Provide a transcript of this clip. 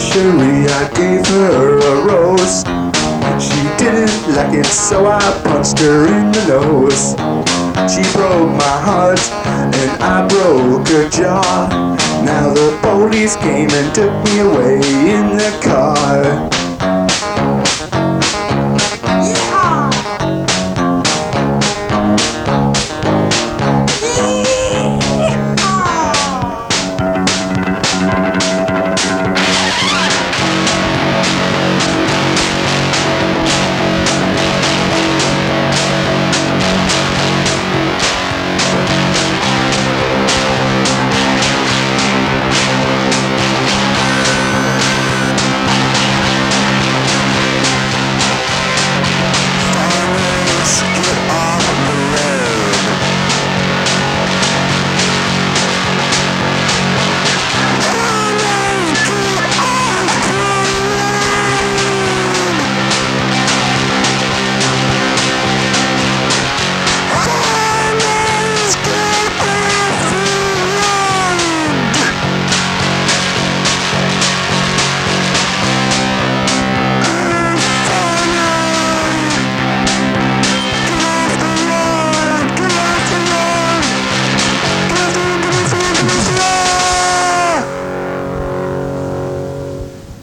anniversary, I gave her a rose. She didn't like it, so I punched her in the nose. She broke my heart, and I broke her jaw. Now the police came and took me away in the car.